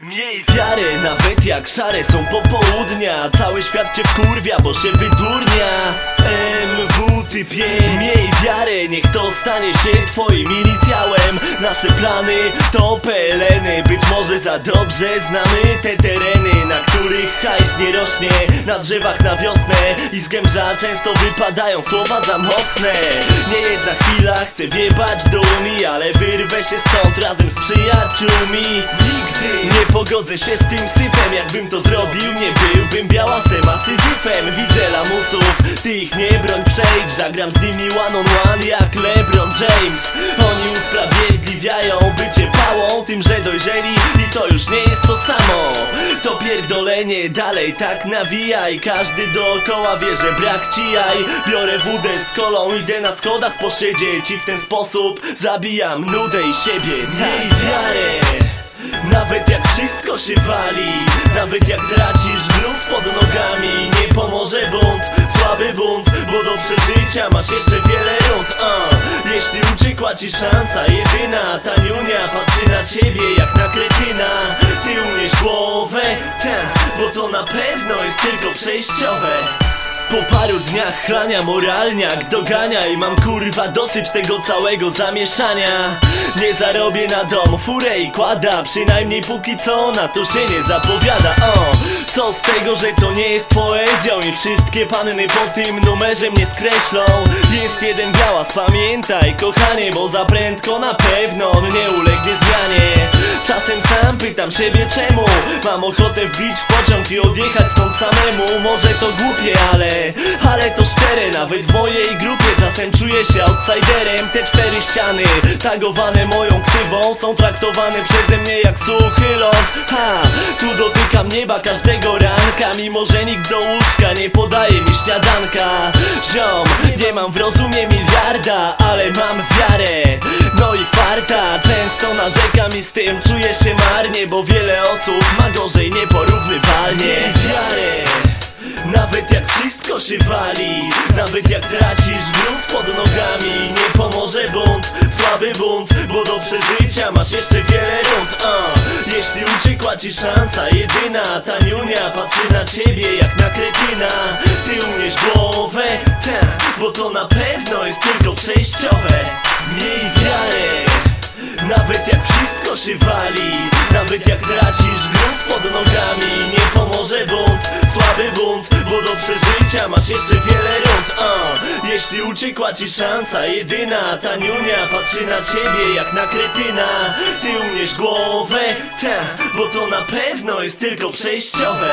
Miej wiarę, nawet jak szare są popołudnia. Cały świat cię wkurwia, bo się wydurnia. MW typie Miej wiarę, niech to stanie się twoim inicjałem. Nasze plany to peleny Być może za dobrze znamy te tereny Na których hajs nie rośnie. Na drzewach na wiosnę I z gębża często wypadają słowa za mocne. Nie jedna chwila chcę wjebać do Ale wyrwę się stąd razem z przyjaciółmi nie pogodzę się z tym syfem Jakbym to zrobił, nie byłbym białasem, a syzyfem. Widzę lamusów, ty ich nie broń przejdź. Zagram z nimi one on one jak LeBron James. Oni usprawiedliwiają bycie pałą Tym, że dojrzeli i to już nie jest to samo. To pierdolenie dalej tak nawijaj. Każdy dookoła wie, że brak ci jaj. Biorę wódę z kolą, idę na schodach posiedzieć I w ten sposób zabijam nudę i siebie. Miej wiarę wszystko się wali Nawet jak tracisz grób pod nogami Nie pomoże bunt, słaby bunt Bo do przeżycia masz jeszcze wiele rund uh. Jeśli uciekła ci szansa jedyna Taniunia patrzy na ciebie jak na kretyna. Ty umiesz głowę, ta, bo to na pewno jest tylko przejściowe po paru dniach chlania moralniak dogania I mam kurwa dosyć tego całego zamieszania. Nie zarobię na dom furę i kłada Przynajmniej póki co na to się nie zapowiada. O, Co z tego, że to nie jest poezją I wszystkie panny po tym numerze mnie skreślą? Jest jeden białas, pamiętaj kochanie Bo za prędko na pewno on nie ulegnie zmianie sam pytam siebie czemu Mam ochotę wbić w pociąg i odjechać stąd samemu? Może to głupie, ale ale to szczere, nawet w mojej grupie Czasem czuję się outsiderem. Te cztery ściany, tagowane moją ksywą Są traktowane przeze mnie jak suchy ląd. Ha, tu dotykam nieba każdego ranka. Mimo, że nikt do łóżka nie podaje mi śniadanka. Ziom, nie mam w rozumie miliarda Często narzekam i z tym czuję się marnie Bo wiele osób ma gorzej nieporównywalnie Wiarę nawet jak wszystko się wali Nawet jak tracisz grunt pod nogami Nie pomoże bunt, słaby bunt Bo do przeżycia masz jeszcze wiele rund uh. Jeśli uciekła ci szansa jedyna Taniunia patrzy na ciebie jak na kretyna Ty umiesz głowę, ta, bo to na pewno jest tylko przejściowe nawet jak wszystko się wali Nawet jak tracisz grunt pod nogami Nie pomoże bunt, słaby bunt Bo do przeżycia masz jeszcze wiele rund uh. Jeśli uciekła ci szansa jedyna Taniunia patrzy na ciebie jak na kretyna Ty umiesz głowę, ta, bo to na pewno jest tylko przejściowe